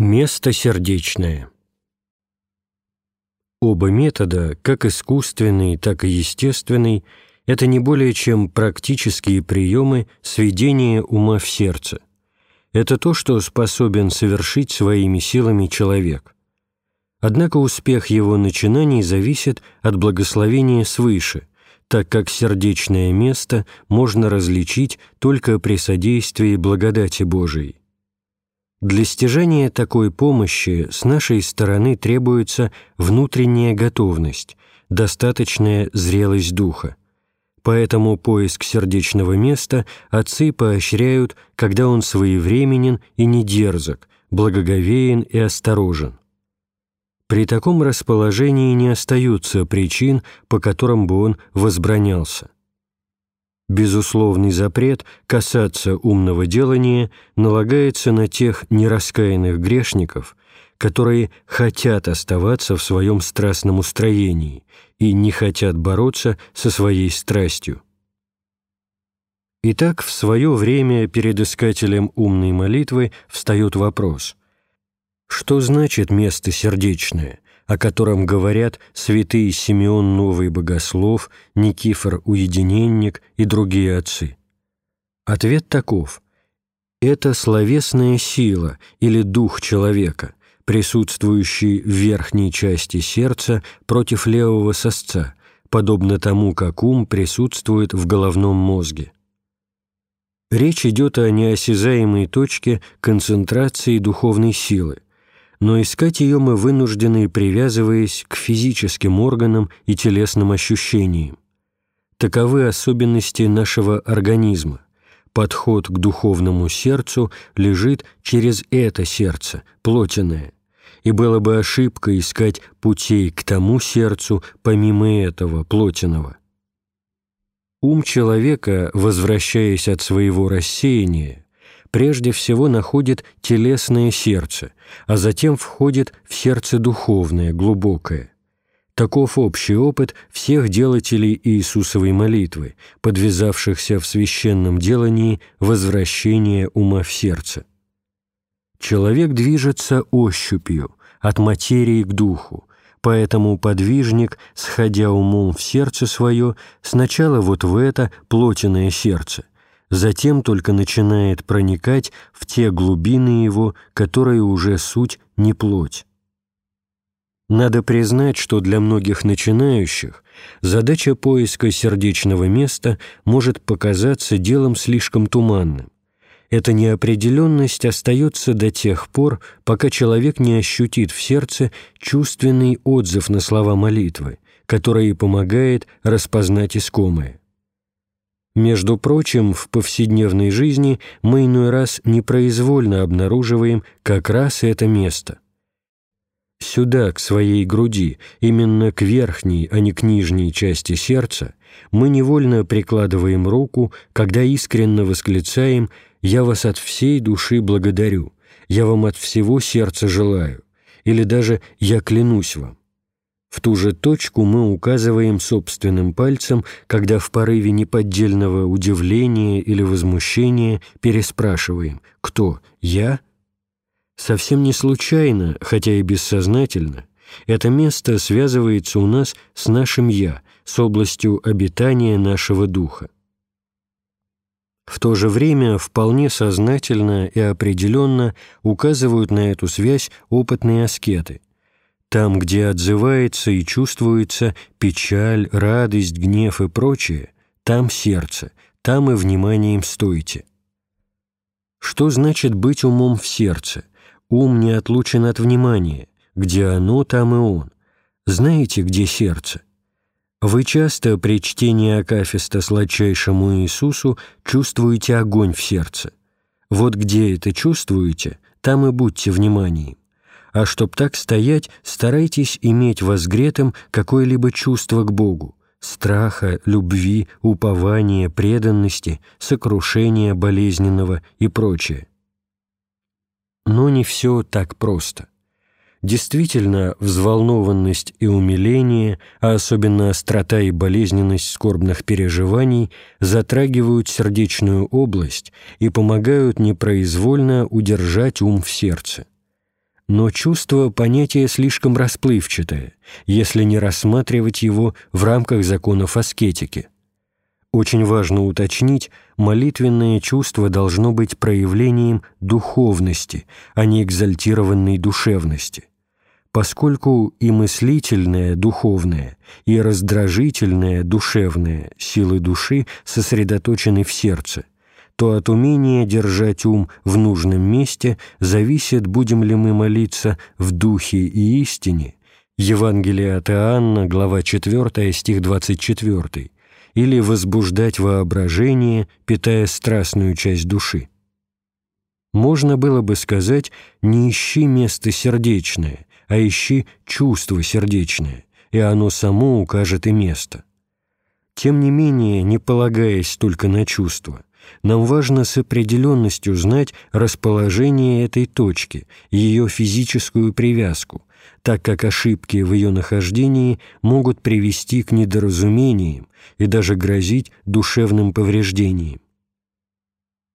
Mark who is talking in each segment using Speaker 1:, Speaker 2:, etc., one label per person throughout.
Speaker 1: Место сердечное. Оба метода, как искусственный, так и естественный, это не более чем практические приемы сведения ума в сердце. Это то, что способен совершить своими силами человек. Однако успех его начинаний зависит от благословения свыше, так как сердечное место можно различить только при содействии благодати Божией. Для стяжания такой помощи с нашей стороны требуется внутренняя готовность, достаточная зрелость духа. Поэтому поиск сердечного места отцы поощряют, когда он своевременен и не дерзок, благоговеен и осторожен. При таком расположении не остаются причин, по которым бы он возбранялся. Безусловный запрет касаться умного делания налагается на тех нераскаянных грешников, которые хотят оставаться в своем страстном устроении и не хотят бороться со своей страстью. Итак, в свое время перед искателем умной молитвы встает вопрос, что значит место сердечное – о котором говорят святые Симеон Новый Богослов, Никифор Уединенник и другие отцы? Ответ таков. Это словесная сила или дух человека, присутствующий в верхней части сердца против левого сосца, подобно тому, как ум присутствует в головном мозге. Речь идет о неосязаемой точке концентрации духовной силы, но искать ее мы вынуждены, привязываясь к физическим органам и телесным ощущениям. Таковы особенности нашего организма. Подход к духовному сердцу лежит через это сердце, плотяное, и было бы ошибкой искать путей к тому сердцу помимо этого, плотяного. Ум человека, возвращаясь от своего рассеяния, прежде всего находит телесное сердце, а затем входит в сердце духовное, глубокое. Таков общий опыт всех делателей Иисусовой молитвы, подвязавшихся в священном делании возвращения ума в сердце. Человек движется ощупью, от материи к духу, поэтому подвижник, сходя умом в сердце свое, сначала вот в это плотиное сердце – затем только начинает проникать в те глубины его, которые уже суть не плоть. Надо признать, что для многих начинающих задача поиска сердечного места может показаться делом слишком туманным. Эта неопределенность остается до тех пор, пока человек не ощутит в сердце чувственный отзыв на слова молитвы, который помогает распознать искомое. Между прочим, в повседневной жизни мы иной раз непроизвольно обнаруживаем как раз это место. Сюда, к своей груди, именно к верхней, а не к нижней части сердца, мы невольно прикладываем руку, когда искренне восклицаем «Я вас от всей души благодарю», «Я вам от всего сердца желаю», или даже «Я клянусь вам». В ту же точку мы указываем собственным пальцем, когда в порыве неподдельного удивления или возмущения переспрашиваем «Кто? Я?» Совсем не случайно, хотя и бессознательно, это место связывается у нас с нашим «я», с областью обитания нашего духа. В то же время вполне сознательно и определенно указывают на эту связь опытные аскеты – там, где отзывается и чувствуется печаль, радость, гнев и прочее, там сердце, там и вниманием стойте. Что значит быть умом в сердце? Ум не отлучен от внимания. Где оно, там и он. Знаете, где сердце? Вы часто при чтении Акафиста сладчайшему Иисусу чувствуете огонь в сердце. Вот где это чувствуете, там и будьте вниманием а чтоб так стоять, старайтесь иметь возгретым какое-либо чувство к Богу, страха, любви, упования, преданности, сокрушения болезненного и прочее. Но не все так просто. Действительно, взволнованность и умиление, а особенно острота и болезненность скорбных переживаний затрагивают сердечную область и помогают непроизвольно удержать ум в сердце. Но чувство – понятие слишком расплывчатое, если не рассматривать его в рамках законов аскетики. Очень важно уточнить, молитвенное чувство должно быть проявлением духовности, а не экзальтированной душевности. Поскольку и мыслительное духовное, и раздражительное душевное силы души сосредоточены в сердце – то от умения держать ум в нужном месте зависит, будем ли мы молиться в духе и истине, Евангелие от Иоанна, глава 4, стих 24, или возбуждать воображение, питая страстную часть души. Можно было бы сказать «не ищи место сердечное», а ищи чувство сердечное, и оно само укажет и место. Тем не менее, не полагаясь только на чувства, нам важно с определенностью знать расположение этой точки, ее физическую привязку, так как ошибки в ее нахождении могут привести к недоразумениям и даже грозить душевным повреждением.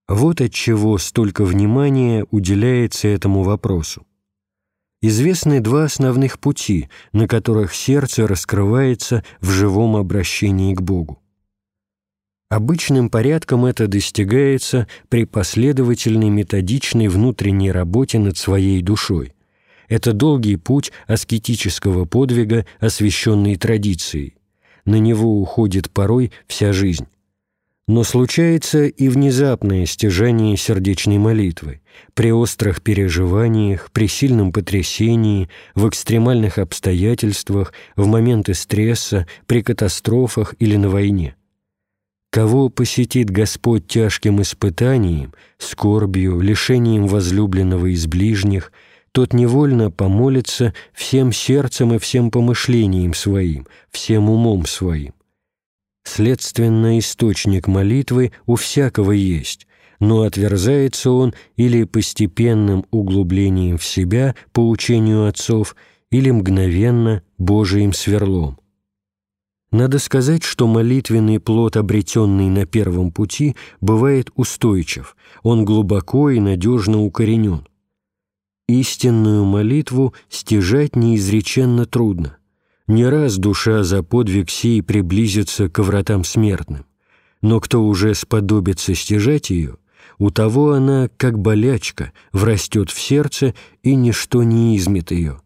Speaker 1: Вот отчего столько внимания уделяется этому вопросу. Известны два основных пути, на которых сердце раскрывается в живом обращении к Богу. Обычным порядком это достигается при последовательной методичной внутренней работе над своей душой. Это долгий путь аскетического подвига, освященный традицией. На него уходит порой вся жизнь. Но случается и внезапное стяжание сердечной молитвы при острых переживаниях, при сильном потрясении, в экстремальных обстоятельствах, в моменты стресса, при катастрофах или на войне. Кого посетит Господь тяжким испытанием, скорбью, лишением возлюбленного из ближних, тот невольно помолится всем сердцем и всем помышлением своим, всем умом своим. Следственно, источник молитвы у всякого есть, но отверзается он или постепенным углублением в себя по учению отцов, или мгновенно Божиим сверлом. Надо сказать, что молитвенный плод, обретенный на первом пути, бывает устойчив, он глубоко и надежно укоренен. Истинную молитву стяжать неизреченно трудно. Не раз душа за подвиг сей приблизится к вратам смертным, но кто уже сподобится стяжать ее, у того она, как болячка, врастет в сердце, и ничто не измет ее.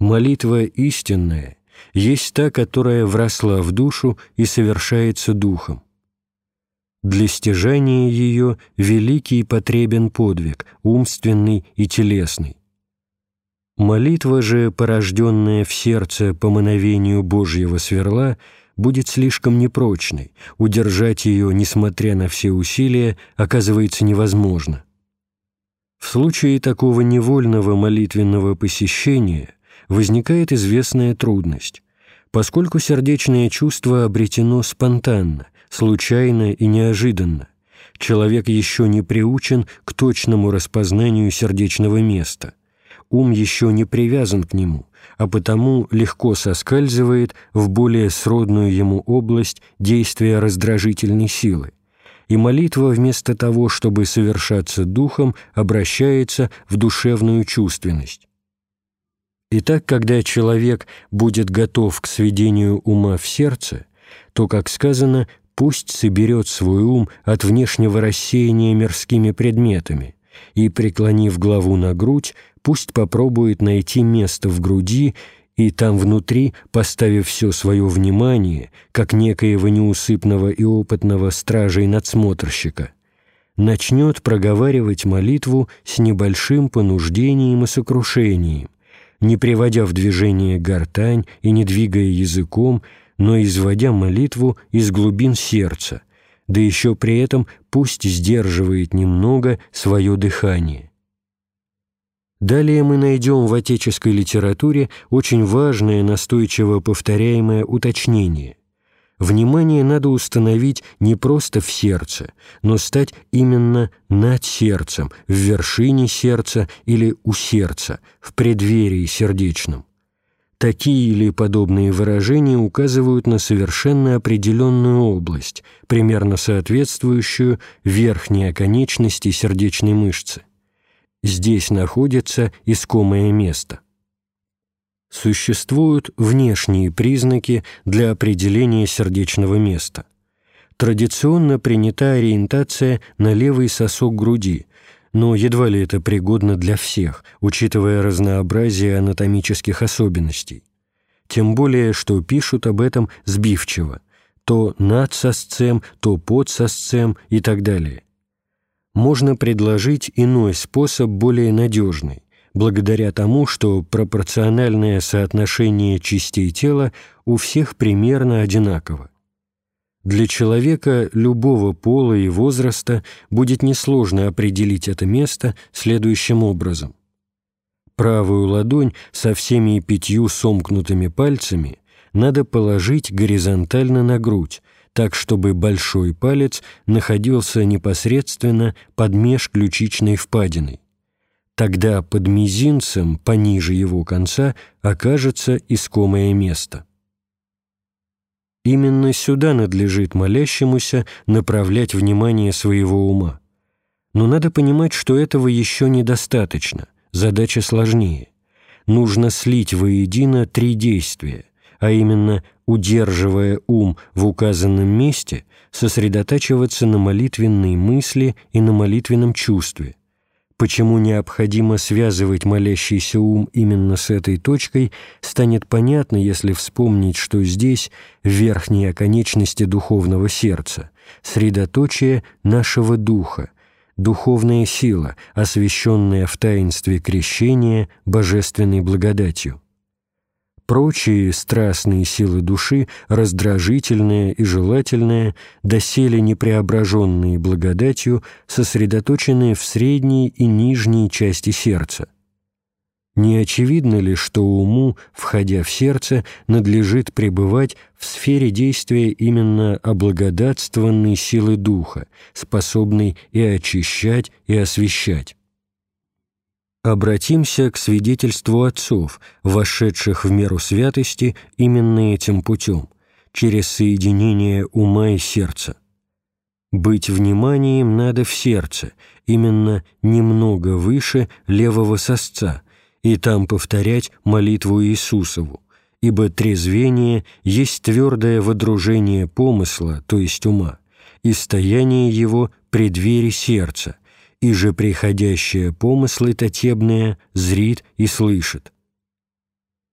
Speaker 1: Молитва истинная есть та, которая вросла в душу и совершается духом. Для стяжания ее великий потребен подвиг, умственный и телесный. Молитва же, порожденная в сердце по мановению Божьего сверла, будет слишком непрочной, удержать ее, несмотря на все усилия, оказывается невозможно. В случае такого невольного молитвенного посещения возникает известная трудность поскольку сердечное чувство обретено спонтанно, случайно и неожиданно. Человек еще не приучен к точному распознанию сердечного места. Ум еще не привязан к нему, а потому легко соскальзывает в более сродную ему область действия раздражительной силы. И молитва вместо того, чтобы совершаться духом, обращается в душевную чувственность. Итак, когда человек будет готов к сведению ума в сердце, то, как сказано, пусть соберет свой ум от внешнего рассеяния мирскими предметами и, преклонив главу на грудь, пусть попробует найти место в груди и там внутри, поставив все свое внимание, как некоего неусыпного и опытного стража и надсмотрщика, начнет проговаривать молитву с небольшим понуждением и сокрушением, не приводя в движение гортань и не двигая языком, но изводя молитву из глубин сердца, да еще при этом пусть сдерживает немного свое дыхание. Далее мы найдем в отеческой литературе очень важное настойчиво повторяемое уточнение – внимание надо установить не просто в сердце, но стать именно над сердцем, в вершине сердца или у сердца, в преддверии сердечном. Такие или подобные выражения указывают на совершенно определенную область, примерно соответствующую верхней оконечности сердечной мышцы. здесь находится искомое место. Существуют внешние признаки для определения сердечного места. Традиционно принята ориентация на левый сосок груди, но едва ли это пригодно для всех, учитывая разнообразие анатомических особенностей. Тем более, что пишут об этом сбивчиво, то над сосцем, то под сосцем и так далее. Можно предложить иной способ, более надежный благодаря тому, что пропорциональное соотношение частей тела у всех примерно одинаково. Для человека любого пола и возраста будет несложно определить это место следующим образом. Правую ладонь со всеми пятью сомкнутыми пальцами надо положить горизонтально на грудь, так, чтобы большой палец находился непосредственно под межключичной впадиной тогда под мизинцем, пониже его конца, окажется искомое место. Именно сюда надлежит молящемуся направлять внимание своего ума. Но надо понимать, что этого еще недостаточно, задача сложнее. Нужно слить воедино три действия, а именно, удерживая ум в указанном месте, сосредотачиваться на молитвенной мысли и на молитвенном чувстве – Почему необходимо связывать молящийся ум именно с этой точкой, станет понятно, если вспомнить, что здесь верхние оконечности духовного сердца, средоточие нашего духа, духовная сила, освященная в таинстве крещения божественной благодатью. Прочие страстные силы души, раздражительные и желательные, доселе непреображенные благодатью, сосредоточенные в средней и нижней части сердца. Не очевидно ли, что уму, входя в сердце, надлежит пребывать в сфере действия именно облагодатствованной силы Духа, способной и очищать, и освещать? Обратимся к свидетельству отцов, вошедших в меру святости именно этим путем, через соединение ума и сердца. Быть вниманием надо в сердце, именно немного выше левого сосца, и там повторять молитву Иисусову, ибо трезвение есть твердое водружение помысла, то есть ума, и стояние его при двери сердца – и же приходящие помыслы татебные зрит и слышит.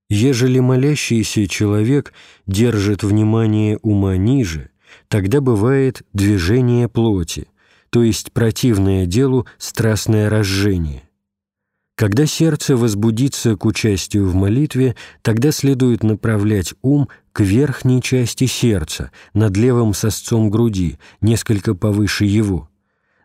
Speaker 1: Ежели молящийся человек держит внимание ума ниже, тогда бывает движение плоти, то есть противное делу страстное разжение. Когда сердце возбудится к участию в молитве, тогда следует направлять ум к верхней части сердца, над левым сосцом груди, несколько повыше его –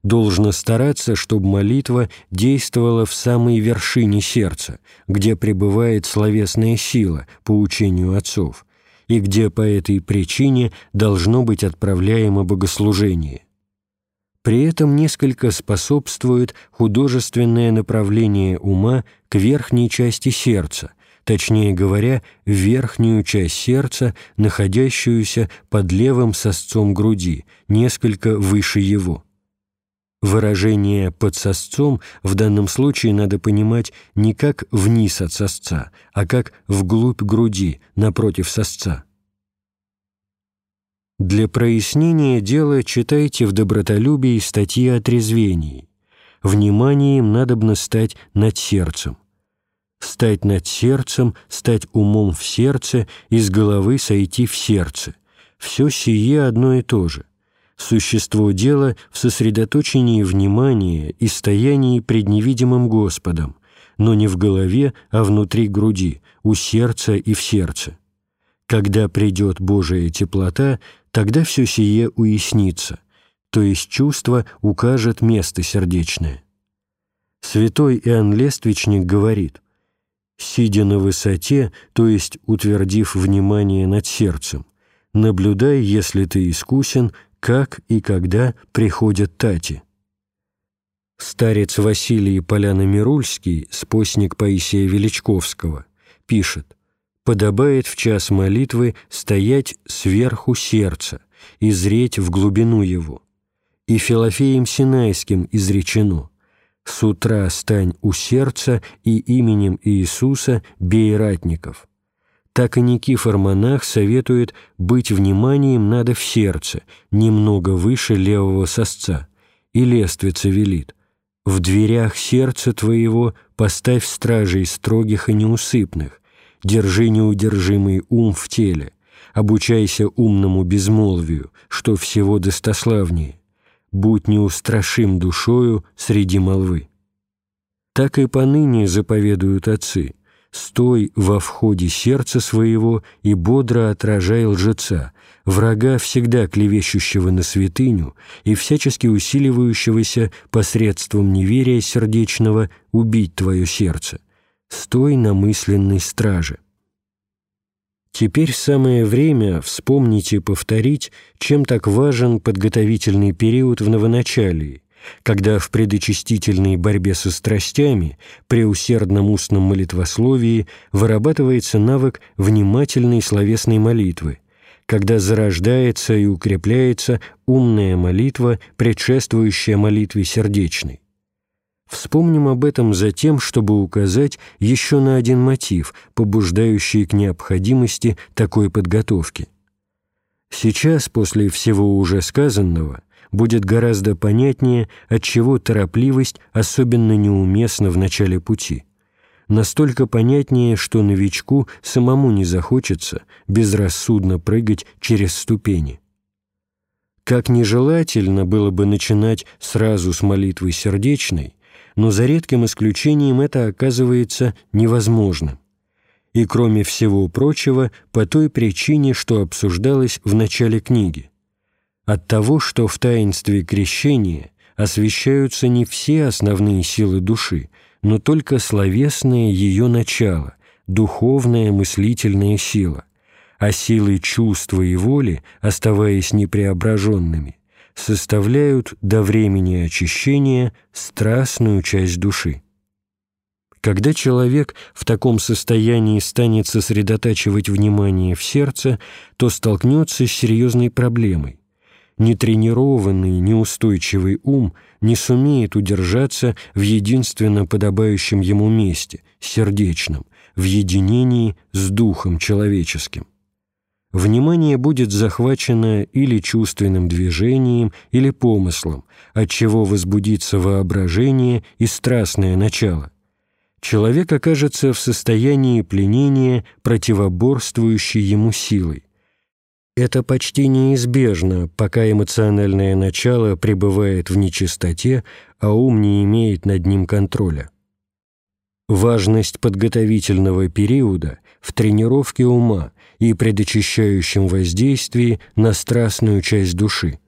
Speaker 1: должно стараться, чтобы молитва действовала в самой вершине сердца, где пребывает словесная сила по учению отцов, и где по этой причине должно быть отправляемо богослужение. При этом несколько способствует художественное направление ума к верхней части сердца, точнее говоря, верхнюю часть сердца, находящуюся под левым сосцом груди, несколько выше его – Выражение «под сосцом» в данном случае надо понимать не как вниз от сосца, а как вглубь груди, напротив сосца. Для прояснения дела читайте в добротолюбии статьи о трезвении. Вниманием надобно стать над сердцем. Стать над сердцем, стать умом в сердце, из головы сойти в сердце. Все сие одно и то же. Существо дела в сосредоточении внимания и стоянии пред невидимым Господом, но не в голове, а внутри груди, у сердца и в сердце. Когда придет Божия теплота, тогда все сие уяснится, то есть чувство укажет место сердечное. Святой Иоанн Лествичник говорит, «Сидя на высоте, то есть утвердив внимание над сердцем, наблюдай, если ты искусен, как и когда приходят тати. Старец Василий Поляно-Мирульский, спостник Паисия Величковского, пишет «Подобает в час молитвы стоять сверху сердца и зреть в глубину его». И Филофеем Синайским изречено С утра стань у сердца и именем Иисуса бей ратников. Так и Никифор-монах советует быть вниманием надо в сердце, немного выше левого сосца, и лествица велит. В дверях сердца твоего поставь стражей строгих и неусыпных, держи неудержимый ум в теле, обучайся умному безмолвию, что всего достославнее, будь неустрашим душою среди молвы. Так и поныне заповедуют отцы, стой во входе сердца своего и бодро отражай лжеца, врага всегда клевещущего на святыню и всячески усиливающегося посредством неверия сердечного убить твое сердце. Стой на мысленной страже. Теперь самое время вспомнить и повторить, чем так важен подготовительный период в новоначалии, когда в предочистительной борьбе со страстями при усердном устном молитвословии вырабатывается навык внимательной словесной молитвы, когда зарождается и укрепляется умная молитва, предшествующая молитве сердечной. Вспомним об этом затем, чтобы указать еще на один мотив, побуждающий к необходимости такой подготовки. Сейчас, после всего уже сказанного, будет гораздо понятнее, отчего торопливость особенно неуместна в начале пути. Настолько понятнее, что новичку самому не захочется безрассудно прыгать через ступени. Как нежелательно было бы начинать сразу с молитвы сердечной, но за редким исключением это оказывается невозможным. И кроме всего прочего, по той причине, что обсуждалось в начале книги. От того, что в таинстве крещения освещаются не все основные силы души, но только словесное ее начало, духовная мыслительная сила, а силы чувства и воли, оставаясь непреображенными, составляют до времени очищения страстную часть души. Когда человек в таком состоянии станет сосредотачивать внимание в сердце, то столкнется с серьезной проблемой. Нетренированный, неустойчивый ум не сумеет удержаться в единственно подобающем ему месте, сердечном, в единении с духом человеческим внимание будет захвачено или чувственным движением, или помыслом, от чего возбудится воображение и страстное начало. Человек окажется в состоянии пленения противоборствующей ему силой. Это почти неизбежно, пока эмоциональное начало пребывает в нечистоте, а ум не имеет над ним контроля. Важность подготовительного периода в тренировке ума и предочищающем воздействии на страстную часть души.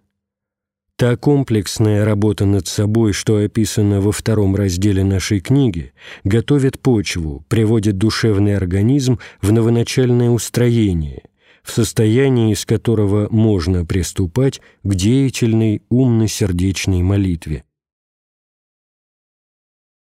Speaker 1: Та комплексная работа над собой, что описано во втором разделе нашей книги, готовит почву, приводит душевный организм в новоначальное устроение, в состоянии, из которого можно приступать к деятельной умно-сердечной молитве.